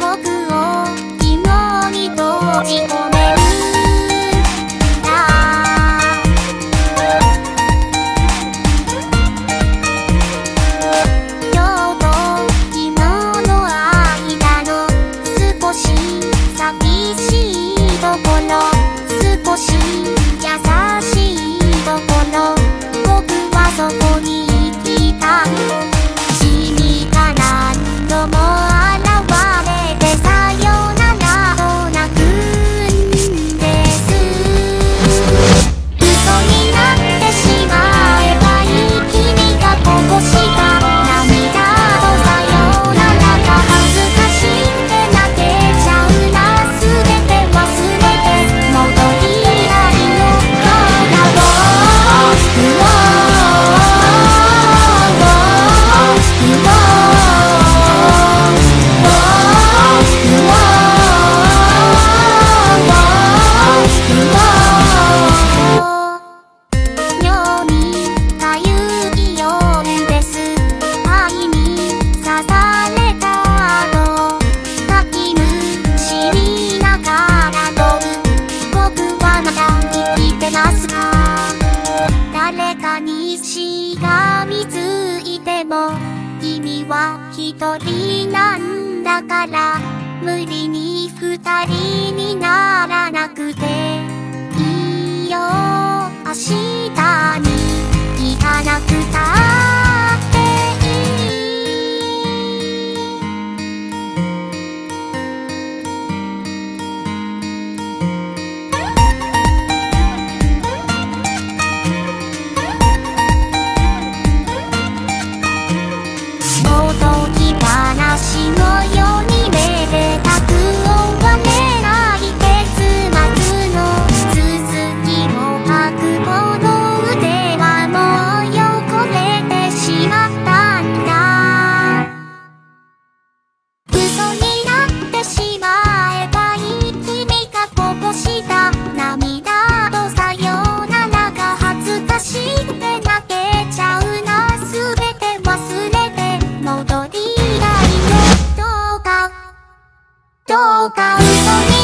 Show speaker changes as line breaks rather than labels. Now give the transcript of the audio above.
僕を昨日に閉じ込め。も君は一人なんだから無理に二人になる。どうか嘘に